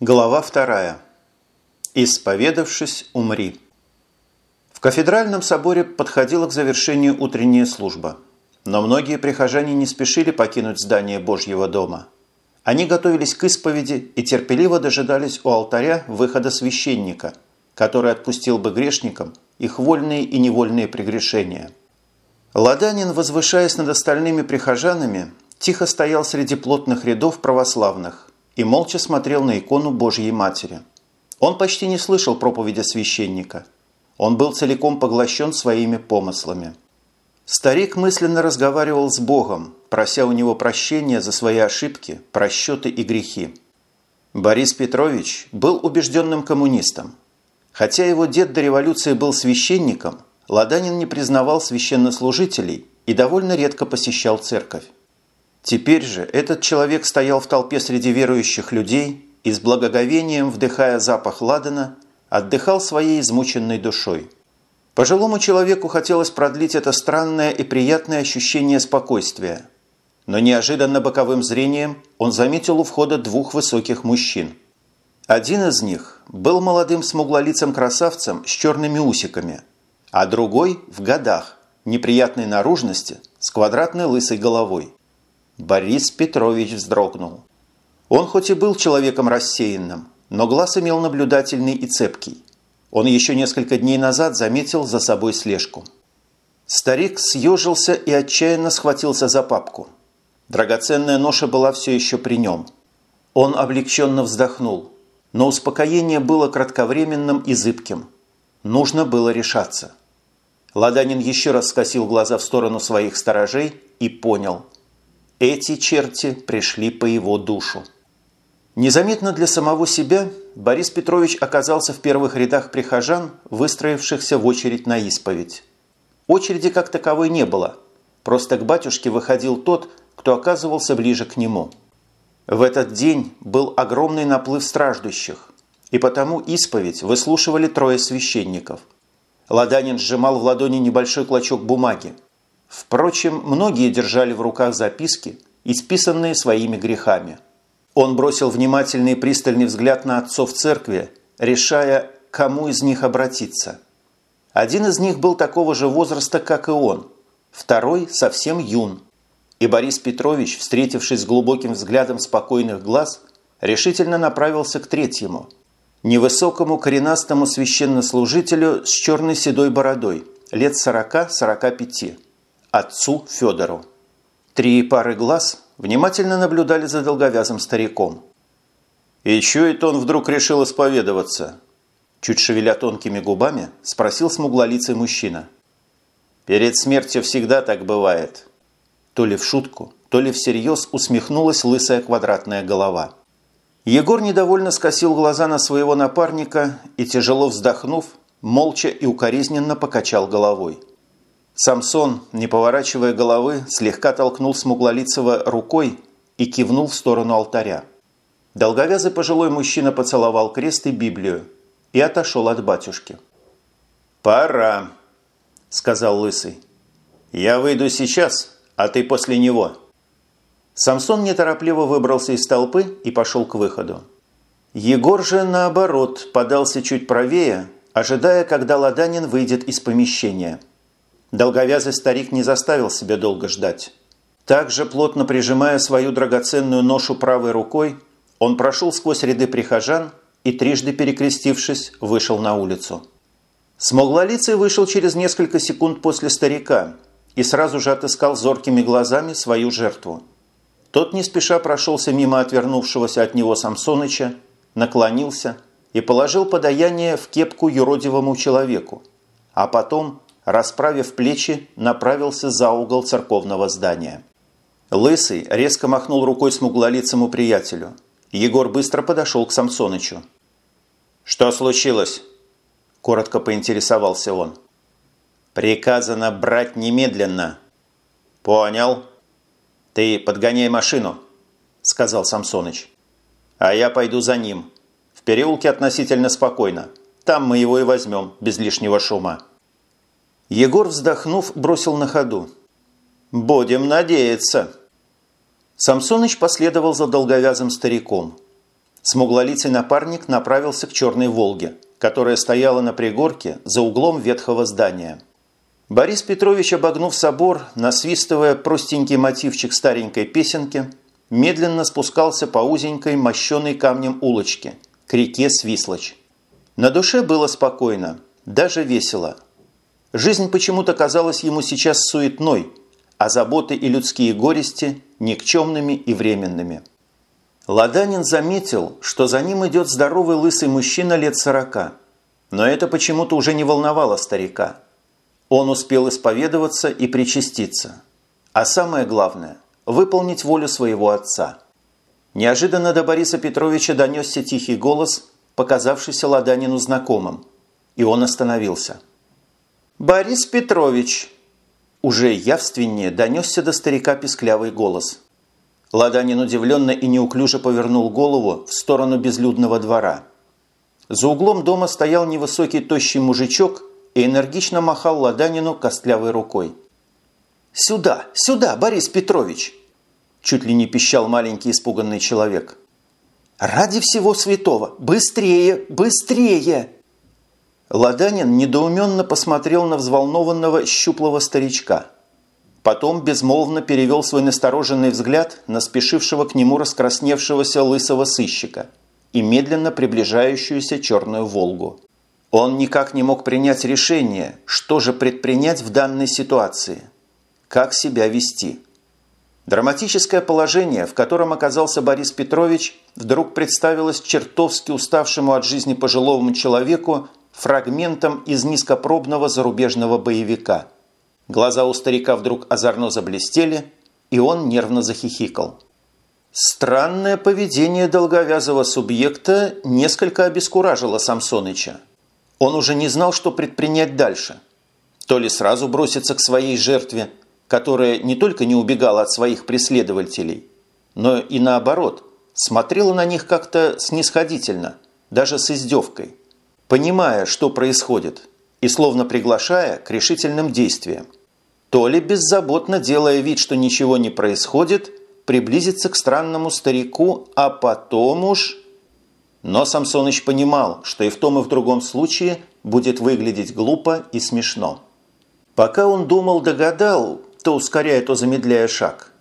Глава вторая. Исповедавшись, умри. В кафедральном соборе подходила к завершению утренняя служба. Но многие прихожане не спешили покинуть здание Божьего дома. Они готовились к исповеди и терпеливо дожидались у алтаря выхода священника, который отпустил бы грешникам их вольные и невольные прегрешения. Ладанин, возвышаясь над остальными прихожанами, тихо стоял среди плотных рядов православных, и молча смотрел на икону Божьей Матери. Он почти не слышал проповеди священника. Он был целиком поглощен своими помыслами. Старик мысленно разговаривал с Богом, прося у него прощения за свои ошибки, просчеты и грехи. Борис Петрович был убежденным коммунистом. Хотя его дед до революции был священником, Ладанин не признавал священнослужителей и довольно редко посещал церковь. Теперь же этот человек стоял в толпе среди верующих людей и с благоговением, вдыхая запах ладана, отдыхал своей измученной душой. Пожилому человеку хотелось продлить это странное и приятное ощущение спокойствия. Но неожиданно боковым зрением он заметил у входа двух высоких мужчин. Один из них был молодым смуглолицым красавцем с черными усиками, а другой – в годах, неприятной наружности, с квадратной лысой головой. Борис Петрович вздрогнул. Он хоть и был человеком рассеянным, но глаз имел наблюдательный и цепкий. Он еще несколько дней назад заметил за собой слежку. Старик съежился и отчаянно схватился за папку. Драгоценная ноша была все еще при нем. Он облегченно вздохнул, но успокоение было кратковременным и зыбким. Нужно было решаться. Ладанин еще раз скосил глаза в сторону своих сторожей и понял – эти черти пришли по его душу. Незаметно для самого себя Борис Петрович оказался в первых рядах прихожан, выстроившихся в очередь на исповедь. Очереди как таковой не было, просто к батюшке выходил тот, кто оказывался ближе к нему. В этот день был огромный наплыв страждущих, и потому исповедь выслушивали трое священников. Ладанин сжимал в ладони небольшой клочок бумаги, Впрочем, многие держали в руках записки, исписанные своими грехами. Он бросил внимательный и пристальный взгляд на отцов церкви, решая, кому из них обратиться. Один из них был такого же возраста, как и он, второй совсем юн. И Борис Петрович, встретившись с глубоким взглядом спокойных глаз, решительно направился к третьему, невысокому коренастому священнослужителю с черной седой бородой, лет 40-45 отцу Федору. Три пары глаз внимательно наблюдали за долговязым стариком. «И чё это он вдруг решил исповедоваться?» Чуть шевеля тонкими губами, спросил смуглолицый мужчина. «Перед смертью всегда так бывает». То ли в шутку, то ли всерьез усмехнулась лысая квадратная голова. Егор недовольно скосил глаза на своего напарника и, тяжело вздохнув, молча и укоризненно покачал головой. Самсон, не поворачивая головы, слегка толкнул Смуглолицего рукой и кивнул в сторону алтаря. Долговязый пожилой мужчина поцеловал крест и Библию и отошел от батюшки. «Пора», – сказал Лысый. «Я выйду сейчас, а ты после него». Самсон неторопливо выбрался из толпы и пошел к выходу. Егор же, наоборот, подался чуть правее, ожидая, когда Ладанин выйдет из помещения – Долговязый старик не заставил себя долго ждать. Также, плотно прижимая свою драгоценную ношу правой рукой, он прошел сквозь ряды прихожан и, трижды перекрестившись, вышел на улицу. Смоглолицый вышел через несколько секунд после старика и сразу же отыскал зоркими глазами свою жертву. Тот не спеша прошелся мимо отвернувшегося от него Самсоныча, наклонился и положил подаяние в кепку юродивому человеку, а потом расправив плечи, направился за угол церковного здания. Лысый резко махнул рукой смуглолицему приятелю. Егор быстро подошел к Самсонычу. «Что случилось?» – коротко поинтересовался он. «Приказано брать немедленно». «Понял». «Ты подгоняй машину», – сказал Самсоныч. «А я пойду за ним. В переулке относительно спокойно. Там мы его и возьмем, без лишнего шума». Егор, вздохнув, бросил на ходу. «Будем надеяться». Самсоныч последовал за долговязым стариком. Смуглолицый напарник направился к «Черной Волге», которая стояла на пригорке за углом ветхого здания. Борис Петрович, обогнув собор, насвистывая простенький мотивчик старенькой песенки, медленно спускался по узенькой, мощенной камнем улочке, к реке Свислочь. На душе было спокойно, даже весело. Жизнь почему-то казалась ему сейчас суетной, а заботы и людские горести – никчемными и временными. Ладанин заметил, что за ним идет здоровый лысый мужчина лет сорока. Но это почему-то уже не волновало старика. Он успел исповедоваться и причаститься. А самое главное – выполнить волю своего отца. Неожиданно до Бориса Петровича донесся тихий голос, показавшийся Ладанину знакомым, и он остановился. «Борис Петрович!» Уже явственнее донесся до старика писклявый голос – Ладанин удивленно и неуклюже повернул голову в сторону безлюдного двора. За углом дома стоял невысокий тощий мужичок и энергично махал Ладанину костлявой рукой. «Сюда, сюда, Борис Петрович!» Чуть ли не пищал маленький испуганный человек. «Ради всего святого! Быстрее, быстрее!» Ладанин недоуменно посмотрел на взволнованного щуплого старичка – Потом безмолвно перевел свой настороженный взгляд на спешившего к нему раскрасневшегося лысого сыщика и медленно приближающуюся черную «Волгу». Он никак не мог принять решение, что же предпринять в данной ситуации, как себя вести. Драматическое положение, в котором оказался Борис Петрович, вдруг представилось чертовски уставшему от жизни пожилому человеку фрагментом из низкопробного зарубежного боевика – Глаза у старика вдруг озорно заблестели, и он нервно захихикал. Странное поведение долговязого субъекта несколько обескуражило Самсоныча. Он уже не знал, что предпринять дальше. То ли сразу броситься к своей жертве, которая не только не убегала от своих преследователей, но и наоборот, смотрела на них как-то снисходительно, даже с издевкой, понимая, что происходит, и словно приглашая к решительным действиям то ли беззаботно делая вид, что ничего не происходит, приблизиться к странному старику, а потом уж... Но Самсоныч понимал, что и в том, и в другом случае будет выглядеть глупо и смешно. Пока он думал, догадал, то ускоряя, то замедляя шаг.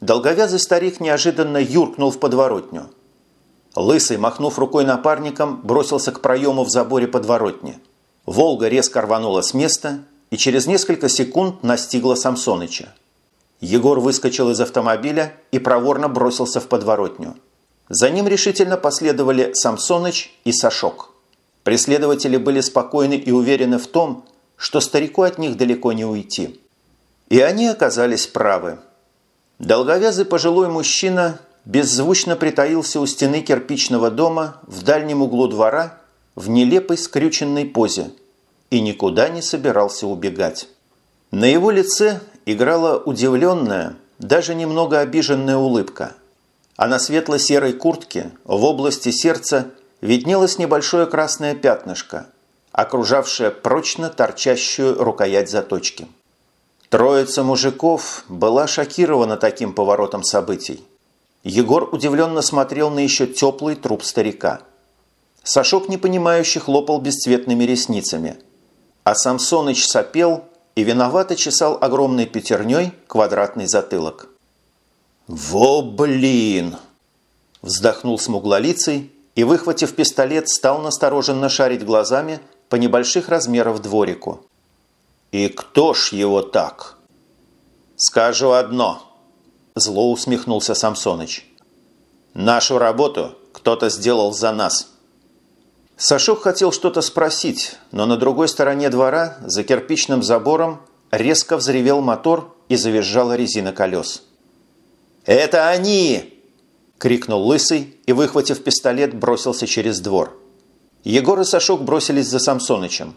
Долговязый старик неожиданно юркнул в подворотню. Лысый, махнув рукой напарником, бросился к проему в заборе подворотни. Волга резко рванула с места и через несколько секунд настигла Самсоныча. Егор выскочил из автомобиля и проворно бросился в подворотню. За ним решительно последовали Самсоныч и Сашок. Преследователи были спокойны и уверены в том, что старику от них далеко не уйти. И они оказались правы. Долговязый пожилой мужчина беззвучно притаился у стены кирпичного дома в дальнем углу двора в нелепой скрюченной позе – и никуда не собирался убегать. На его лице играла удивленная, даже немного обиженная улыбка. А на светло-серой куртке в области сердца виднелось небольшое красное пятнышко, окружавшее прочно торчащую рукоять заточки. Троица мужиков была шокирована таким поворотом событий. Егор удивленно смотрел на еще теплый труп старика. Сашок непонимающе хлопал бесцветными ресницами – а Самсоныч сопел и виновато чесал огромной пятерней квадратный затылок. «Во блин!» – вздохнул смуглолицый и, выхватив пистолет, стал настороженно шарить глазами по небольших размеров дворику. «И кто ж его так?» «Скажу одно», – зло усмехнулся Самсоныч. «Нашу работу кто-то сделал за нас». Сашок хотел что-то спросить, но на другой стороне двора, за кирпичным забором, резко взревел мотор и завизжала резина колес. «Это они!» – крикнул Лысый и, выхватив пистолет, бросился через двор. Егор и Сашок бросились за Самсонычем.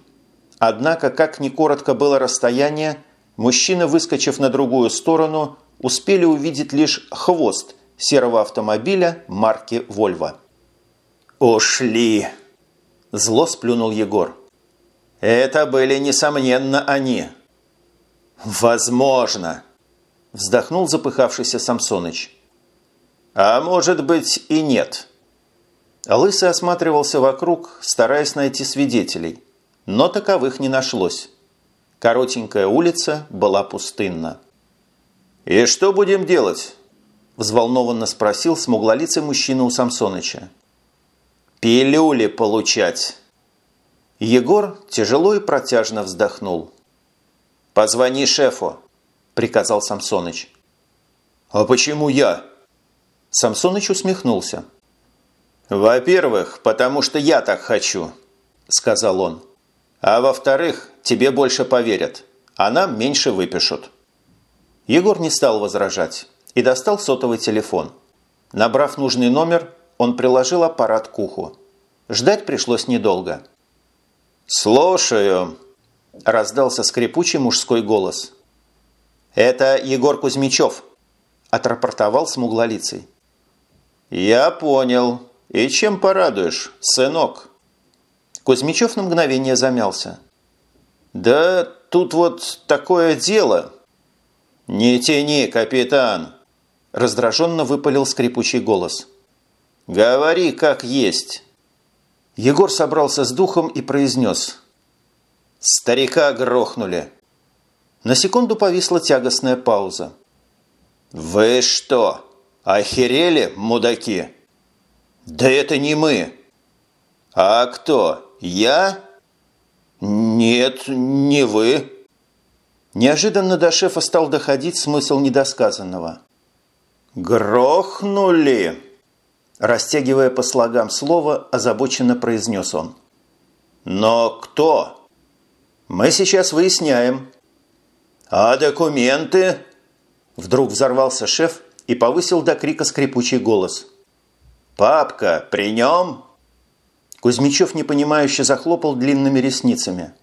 Однако, как ни коротко было расстояние, мужчины, выскочив на другую сторону, успели увидеть лишь хвост серого автомобиля марки «Вольво». «Ушли!» Зло сплюнул Егор. «Это были, несомненно, они». «Возможно», – вздохнул запыхавшийся Самсоныч. «А может быть и нет». Лысый осматривался вокруг, стараясь найти свидетелей, но таковых не нашлось. Коротенькая улица была пустынна. «И что будем делать?» – взволнованно спросил смуглолицый мужчина у Самсоныча. «Пилюли получать!» Егор тяжело и протяжно вздохнул. «Позвони шефу», – приказал Самсоныч. «А почему я?» Самсоныч усмехнулся. «Во-первых, потому что я так хочу», – сказал он. «А во-вторых, тебе больше поверят, а нам меньше выпишут». Егор не стал возражать и достал сотовый телефон. Набрав нужный номер, он приложил аппарат к уху. Ждать пришлось недолго. «Слушаю», – раздался скрипучий мужской голос. «Это Егор Кузьмичев», – отрапортовал смуглолицый. «Я понял. И чем порадуешь, сынок?» Кузьмичев на мгновение замялся. «Да тут вот такое дело». «Не тяни, капитан!» – раздраженно выпалил скрипучий голос. «Говори, как есть!» Егор собрался с духом и произнес. «Старика грохнули!» На секунду повисла тягостная пауза. «Вы что, охерели, мудаки?» «Да это не мы!» «А кто? Я?» «Нет, не вы!» Неожиданно до шефа стал доходить смысл недосказанного. «Грохнули!» Растягивая по слогам слово, озабоченно произнес он. «Но кто?» «Мы сейчас выясняем». «А документы?» Вдруг взорвался шеф и повысил до крика скрипучий голос. «Папка, при нем?» Кузьмичев непонимающе захлопал длинными ресницами.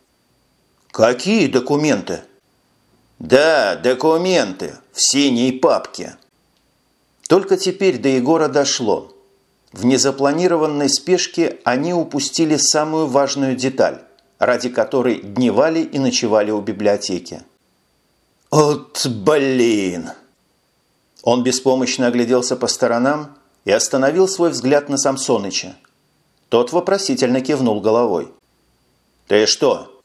«Какие документы?» «Да, документы в синей папке». Только теперь до Егора дошло. В незапланированной спешке они упустили самую важную деталь, ради которой дневали и ночевали у библиотеки. «От блин!» Он беспомощно огляделся по сторонам и остановил свой взгляд на Самсоныча. Тот вопросительно кивнул головой. «Ты что?»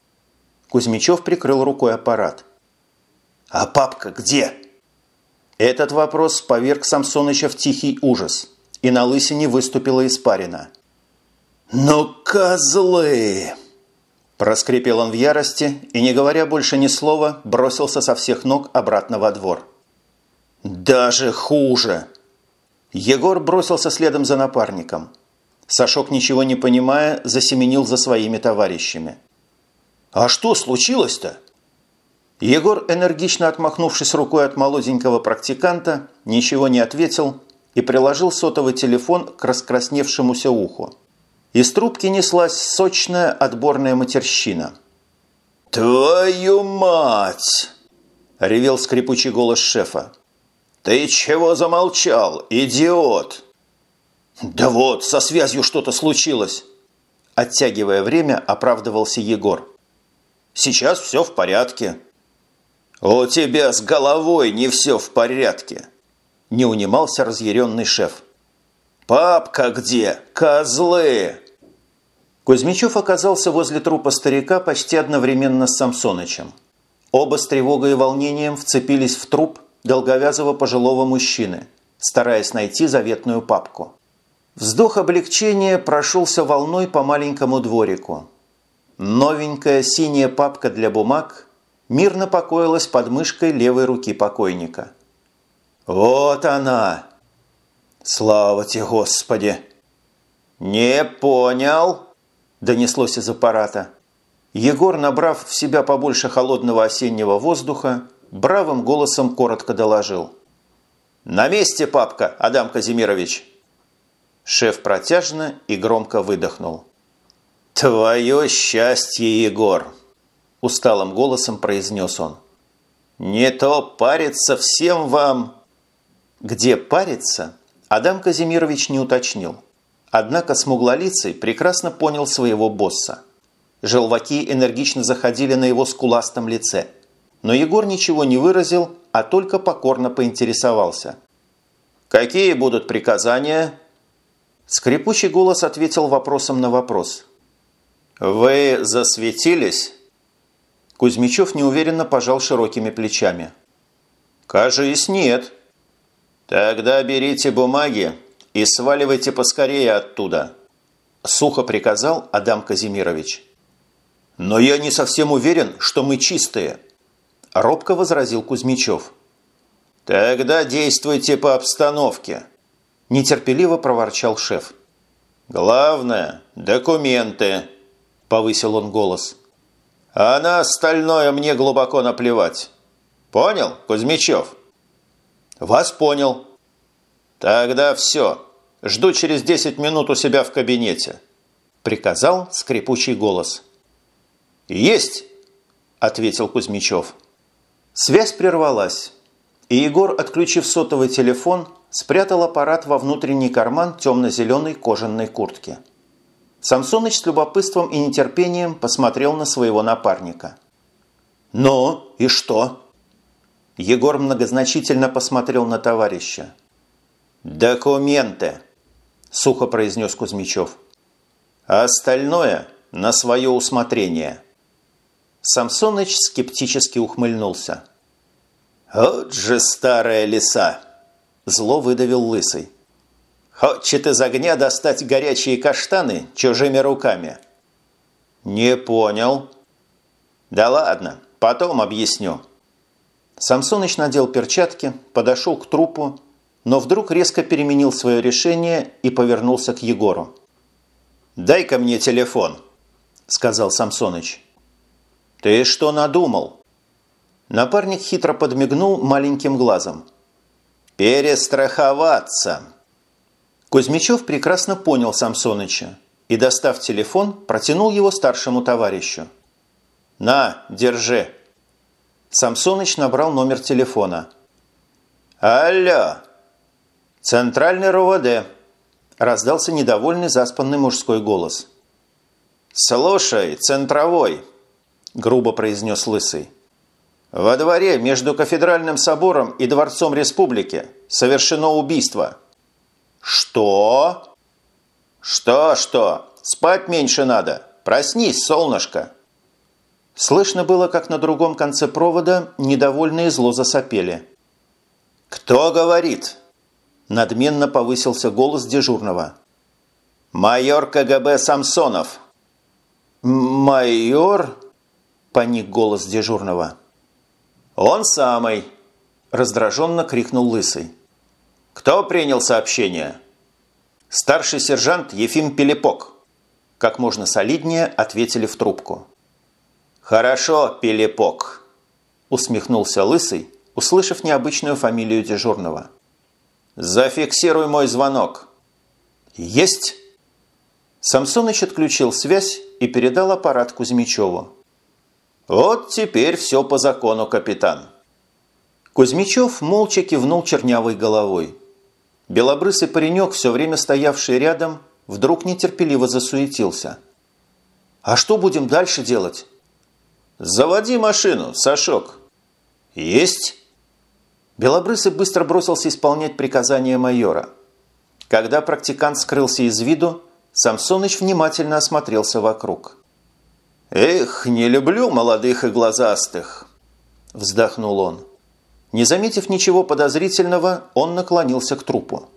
Кузьмичев прикрыл рукой аппарат. «А папка где?» Этот вопрос поверг Самсоныча в тихий ужас, и на лысине выступила испарина. «Ну, козлы!» Проскрипел он в ярости и, не говоря больше ни слова, бросился со всех ног обратно во двор. «Даже хуже!» Егор бросился следом за напарником. Сашок, ничего не понимая, засеменил за своими товарищами. «А что случилось-то?» Егор, энергично отмахнувшись рукой от молоденького практиканта, ничего не ответил и приложил сотовый телефон к раскрасневшемуся уху. Из трубки неслась сочная отборная матерщина. «Твою мать!» – ревел скрипучий голос шефа. «Ты чего замолчал, идиот?» «Да вот, со связью что-то случилось!» Оттягивая время, оправдывался Егор. «Сейчас все в порядке». «У тебя с головой не все в порядке!» Не унимался разъяренный шеф. «Папка где? Козлы!» Кузьмичев оказался возле трупа старика почти одновременно с Самсонычем. Оба с тревогой и волнением вцепились в труп долговязого пожилого мужчины, стараясь найти заветную папку. Вздох облегчения прошелся волной по маленькому дворику. Новенькая синяя папка для бумаг мирно покоилась под мышкой левой руки покойника. «Вот она!» «Слава тебе, Господи!» «Не понял!» – донеслось из аппарата. Егор, набрав в себя побольше холодного осеннего воздуха, бравым голосом коротко доложил. «На месте, папка, Адам Казимирович!» Шеф протяжно и громко выдохнул. «Твое счастье, Егор!» Усталым голосом произнес он. «Не то париться всем вам!» Где париться, Адам Казимирович не уточнил. Однако смуглолицый прекрасно понял своего босса. Желваки энергично заходили на его скуластом лице. Но Егор ничего не выразил, а только покорно поинтересовался. «Какие будут приказания?» Скрипучий голос ответил вопросом на вопрос. «Вы засветились?» Кузьмичев неуверенно пожал широкими плечами. «Кажись, нет». «Тогда берите бумаги и сваливайте поскорее оттуда», – сухо приказал Адам Казимирович. «Но я не совсем уверен, что мы чистые», – робко возразил Кузьмичев. «Тогда действуйте по обстановке», – нетерпеливо проворчал шеф. «Главное – документы», – повысил он голос. «А на остальное мне глубоко наплевать. Понял, Кузьмичев?» «Вас понял». «Тогда все. Жду через 10 минут у себя в кабинете», – приказал скрипучий голос. «Есть!» – ответил Кузьмичев. Связь прервалась, и Егор, отключив сотовый телефон, спрятал аппарат во внутренний карман темно-зеленой кожаной куртки. Самсоныч с любопытством и нетерпением посмотрел на своего напарника. «Ну, и что?» Егор многозначительно посмотрел на товарища. «Документы!» – сухо произнес Кузьмичев. «А остальное на свое усмотрение». Самсоныч скептически ухмыльнулся. «Вот же старая лиса!» – зло выдавил лысый. «Хочет из огня достать горячие каштаны чужими руками». «Не понял». «Да ладно, потом объясню». Самсоныч надел перчатки, подошел к трупу, но вдруг резко переменил свое решение и повернулся к Егору. «Дай-ка мне телефон», – сказал Самсоныч. «Ты что надумал?» Напарник хитро подмигнул маленьким глазом. «Перестраховаться!» Кузьмичев прекрасно понял Самсоныча и, достав телефон, протянул его старшему товарищу. «На, держи!» Самсоныч набрал номер телефона. «Алло! Центральный РОВД!» Раздался недовольный заспанный мужской голос. «Слушай, центровой!» грубо произнес Лысый. «Во дворе между Кафедральным собором и Дворцом Республики совершено убийство». «Что?» «Что-что? Спать меньше надо. Проснись, солнышко!» Слышно было, как на другом конце провода недовольные зло засопели. «Кто говорит?» Надменно повысился голос дежурного. «Майор КГБ Самсонов». «Майор?» Паник голос дежурного. «Он самый!» – раздраженно крикнул Лысый. «Кто принял сообщение?» «Старший сержант Ефим Пелепок», – как можно солиднее ответили в трубку. «Хорошо, Пелепок», – усмехнулся Лысый, услышав необычную фамилию дежурного. «Зафиксируй мой звонок». «Есть!» Самсоныч отключил связь и передал аппарат Кузьмичеву. «Вот теперь все по закону, капитан». Кузьмичев молча кивнул чернявой головой. Белобрысый паренек, все время стоявший рядом, вдруг нетерпеливо засуетился. «А что будем дальше делать?» «Заводи машину, Сашок». «Есть». Белобрысый быстро бросился исполнять приказания майора. Когда практикант скрылся из виду, Самсоныч внимательно осмотрелся вокруг. «Эх, не люблю молодых и глазастых!» – вздохнул он. Не заметив ничего подозрительного, он наклонился к трупу.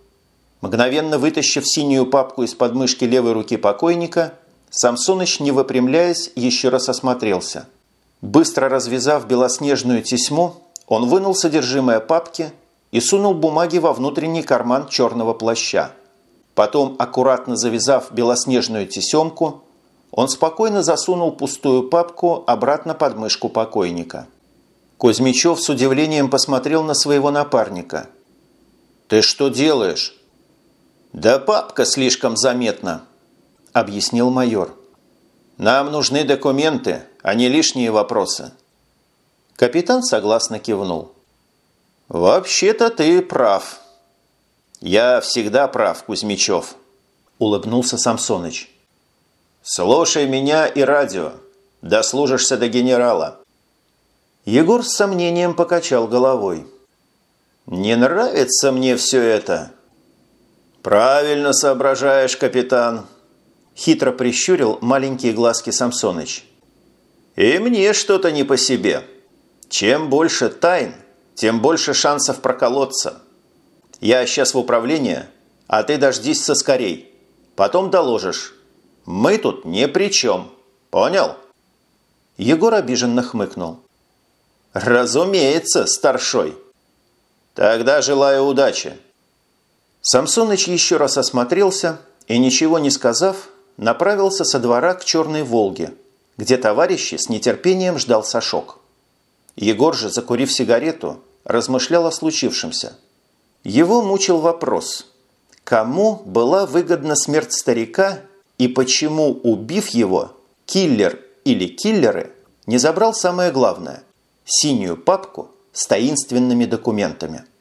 Мгновенно вытащив синюю папку из подмышки левой руки покойника, Самсоныч, не выпрямляясь, еще раз осмотрелся. Быстро развязав белоснежную тесьму, он вынул содержимое папки и сунул бумаги во внутренний карман черного плаща. Потом, аккуратно завязав белоснежную тесемку, он спокойно засунул пустую папку обратно под мышку покойника. Кузьмичев с удивлением посмотрел на своего напарника. «Ты что делаешь?» «Да папка слишком заметна», – объяснил майор. «Нам нужны документы, а не лишние вопросы». Капитан согласно кивнул. «Вообще-то ты прав». «Я всегда прав, Кузьмичев», – улыбнулся Самсоныч. «Слушай меня и радио. Дослужишься до генерала». Егор с сомнением покачал головой. «Не нравится мне все это». «Правильно соображаешь, капитан», – хитро прищурил маленькие глазки Самсоныч. «И мне что-то не по себе. Чем больше тайн, тем больше шансов проколоться. Я сейчас в управление, а ты дождись соскорей. Потом доложишь. Мы тут ни при чем. Понял?» Егор обиженно хмыкнул. «Разумеется, старшой!» «Тогда желаю удачи!» Самсоныч еще раз осмотрелся и, ничего не сказав, направился со двора к Черной Волге, где товарищи с нетерпением ждал Сашок. Егор же, закурив сигарету, размышлял о случившемся. Его мучил вопрос, кому была выгодна смерть старика и почему, убив его, киллер или киллеры не забрал самое главное – синюю папку с таинственными документами –